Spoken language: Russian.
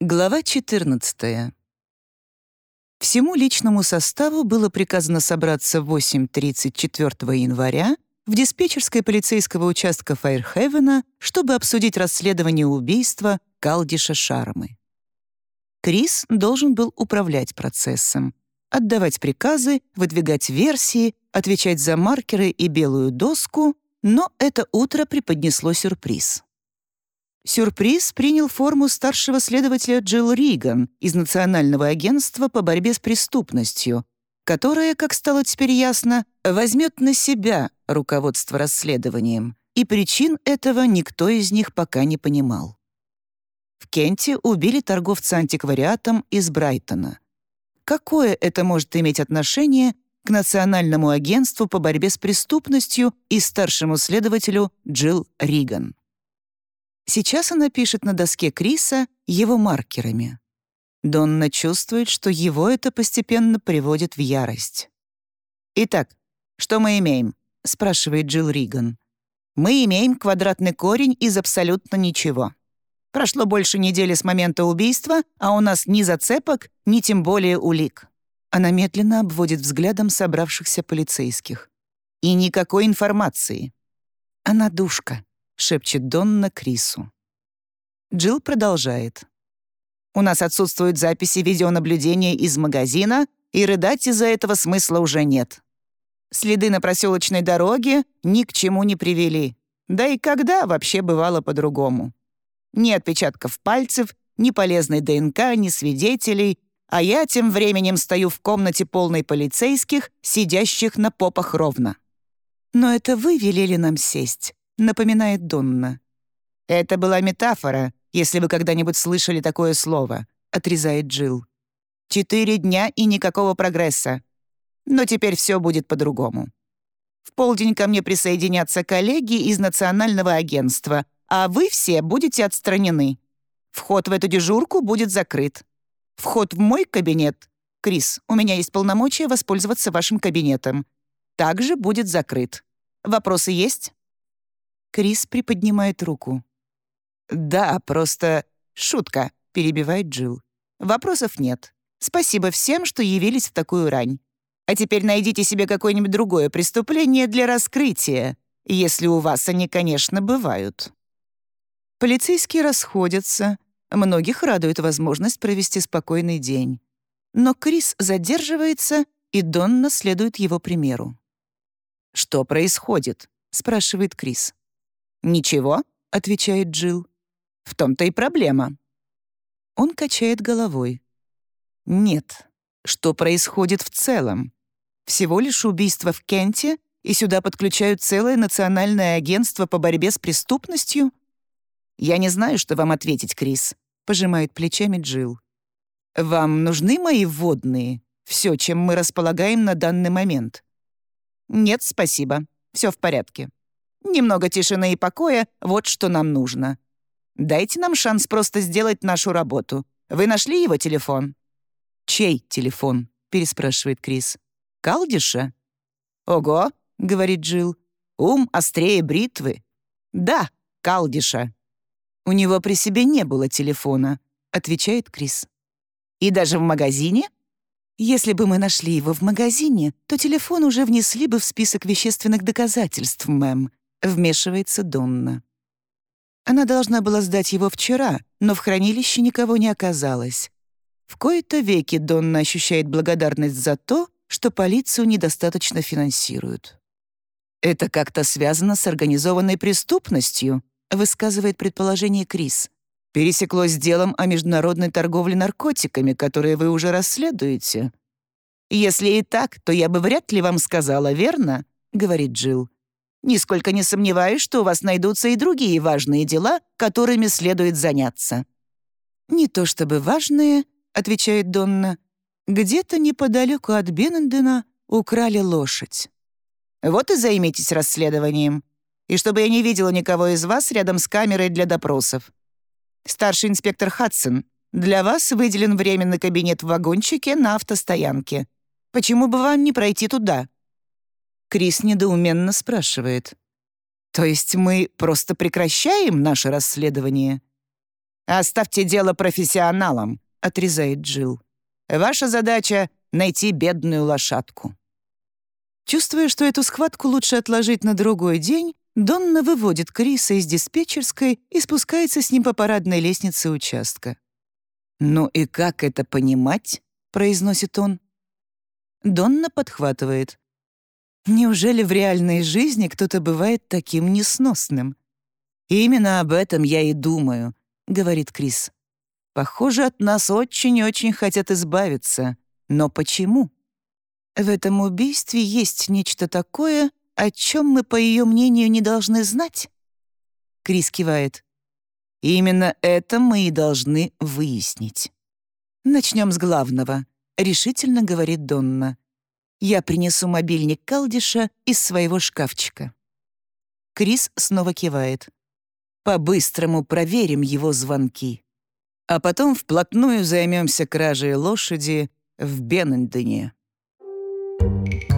Глава 14. Всему личному составу было приказано собраться в 8.34 января в диспетчерской полицейского участка Файрхевена, чтобы обсудить расследование убийства Калдиша Шармы. Крис должен был управлять процессом, отдавать приказы, выдвигать версии, отвечать за маркеры и белую доску, но это утро преподнесло сюрприз. Сюрприз принял форму старшего следователя Джилл Риган из Национального агентства по борьбе с преступностью, которая, как стало теперь ясно, возьмет на себя руководство расследованием, и причин этого никто из них пока не понимал. В Кенте убили торговца антиквариатом из Брайтона. Какое это может иметь отношение к Национальному агентству по борьбе с преступностью и старшему следователю Джилл Риган? Сейчас она пишет на доске Криса его маркерами. Донна чувствует, что его это постепенно приводит в ярость. «Итак, что мы имеем?» — спрашивает Джилл Риган. «Мы имеем квадратный корень из абсолютно ничего. Прошло больше недели с момента убийства, а у нас ни зацепок, ни тем более улик». Она медленно обводит взглядом собравшихся полицейских. «И никакой информации». Она душка. — шепчет Донна Крису. Джилл продолжает. «У нас отсутствуют записи видеонаблюдения из магазина, и рыдать из-за этого смысла уже нет. Следы на проселочной дороге ни к чему не привели. Да и когда вообще бывало по-другому? Ни отпечатков пальцев, ни полезной ДНК, ни свидетелей, а я тем временем стою в комнате полной полицейских, сидящих на попах ровно. Но это вы велели нам сесть напоминает Донна. «Это была метафора, если вы когда-нибудь слышали такое слово», — отрезает Джилл. «Четыре дня и никакого прогресса. Но теперь все будет по-другому. В полдень ко мне присоединятся коллеги из Национального агентства, а вы все будете отстранены. Вход в эту дежурку будет закрыт. Вход в мой кабинет — Крис, у меня есть полномочия воспользоваться вашим кабинетом. Также будет закрыт. Вопросы есть?» Крис приподнимает руку. «Да, просто шутка», — перебивает Джилл. «Вопросов нет. Спасибо всем, что явились в такую рань. А теперь найдите себе какое-нибудь другое преступление для раскрытия, если у вас они, конечно, бывают». Полицейские расходятся. Многих радует возможность провести спокойный день. Но Крис задерживается, и Донна следует его примеру. «Что происходит?» — спрашивает Крис. «Ничего», — отвечает Джилл. «В том-то и проблема». Он качает головой. «Нет. Что происходит в целом? Всего лишь убийство в Кенте, и сюда подключают целое национальное агентство по борьбе с преступностью?» «Я не знаю, что вам ответить, Крис», — пожимает плечами Джилл. «Вам нужны мои вводные? Все, чем мы располагаем на данный момент?» «Нет, спасибо. Все в порядке». Немного тишины и покоя — вот что нам нужно. Дайте нам шанс просто сделать нашу работу. Вы нашли его телефон?» «Чей телефон?» — переспрашивает Крис. «Калдиша?» «Ого!» — говорит Джилл. «Ум острее бритвы». «Да, Калдиша». «У него при себе не было телефона», — отвечает Крис. «И даже в магазине?» «Если бы мы нашли его в магазине, то телефон уже внесли бы в список вещественных доказательств, мэм», Вмешивается Донна. Она должна была сдать его вчера, но в хранилище никого не оказалось. В кои-то веки Донна ощущает благодарность за то, что полицию недостаточно финансируют. «Это как-то связано с организованной преступностью», высказывает предположение Крис. «Пересеклось с делом о международной торговле наркотиками, которые вы уже расследуете». «Если и так, то я бы вряд ли вам сказала, верно?» — говорит Джилл. Нисколько не сомневаюсь, что у вас найдутся и другие важные дела, которыми следует заняться». «Не то чтобы важные», — отвечает Донна. «Где-то неподалеку от Беннендена украли лошадь». «Вот и займитесь расследованием. И чтобы я не видела никого из вас рядом с камерой для допросов. Старший инспектор Хадсон, для вас выделен временный кабинет в вагончике на автостоянке. Почему бы вам не пройти туда?» Крис недоуменно спрашивает. «То есть мы просто прекращаем наше расследование?» «Оставьте дело профессионалам», — отрезает Джилл. «Ваша задача — найти бедную лошадку». Чувствуя, что эту схватку лучше отложить на другой день, Донна выводит Криса из диспетчерской и спускается с ним по парадной лестнице участка. «Ну и как это понимать?» — произносит он. Донна подхватывает. «Неужели в реальной жизни кто-то бывает таким несносным?» «Именно об этом я и думаю», — говорит Крис. «Похоже, от нас очень-очень хотят избавиться. Но почему?» В этом убийстве есть нечто такое, о чем мы, по ее мнению, не должны знать? Крис кивает. Именно это мы и должны выяснить. Начнем с главного, решительно говорит Донна. Я принесу мобильник Калдиша из своего шкафчика». Крис снова кивает. «По-быстрому проверим его звонки. А потом вплотную займемся кражей лошади в Бенендене». Thank you.